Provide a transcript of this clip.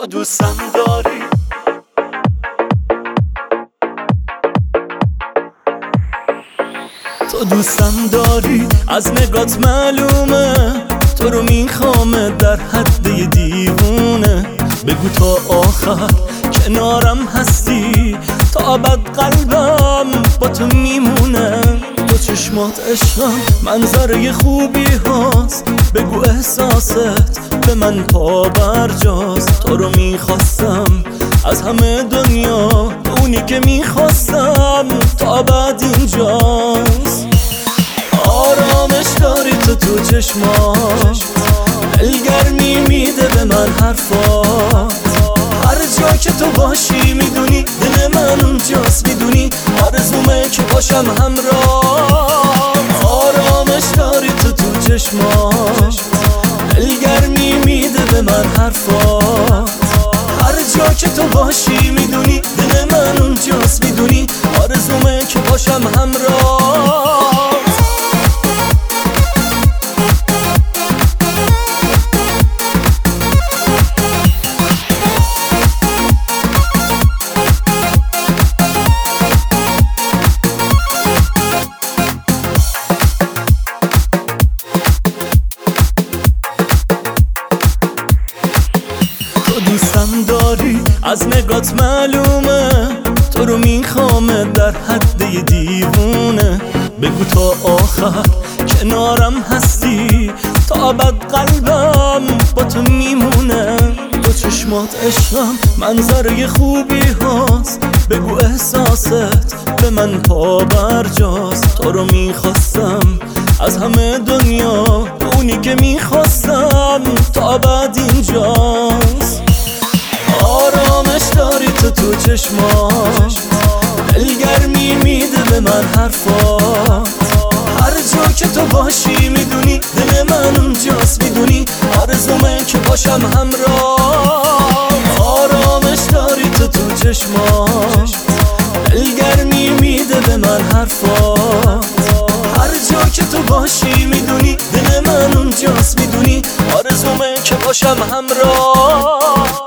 تو دوستم داری؟ تو دوستم داری؟ از نگات معلومه. تو رو میخوامه در حد دیوونه. بگو تا آخر کنارم هستی. تا ابد قلبم با تو میمونه. تو چشمات عشقم منظره خوبی هاست. بگو احساست. به من پا برجاست تو رو می‌خواستم از همه دنیا. اونی که می‌خواستم تا بعد اینجاست. آرامش داری تو تو چشمات. دلگرمی میده به من حرفات هر جا که تو باشی می‌دونی دل من اونجاست. می‌دونی آرزومه که باشم همراه. آرامش داری تو تو چشمات. دلگرمی میده به من حرفات هر جا که تو باشی می‌دونی دل من اونجاست می‌دونی. آرزومه که باشم همراه. از نگات معلومه. تو رو میخوامه در حد دیوونه. بگو تا آخر کنارم هستی. تا ابد قلبم با تو میمونه. تو چشمات عشقم منظره خوبی هاست. بگو احساست به من پا برجاست تو رو می‌خواستم از همه دنیا. اونی که می‌خواستم تا بعد اینجاست. چشمات دلگرمی میده به من حرفات هر جا که تو باشی می‌دونی دل من اونجاست می‌دونی آرزومه که باشم همراه. آرامش داری تو تو چشمات دلگرمی میده به من حرفات هر جا که تو باشی می‌دونی دل من اونجاست می‌دونی آرزومه که باشم همراه.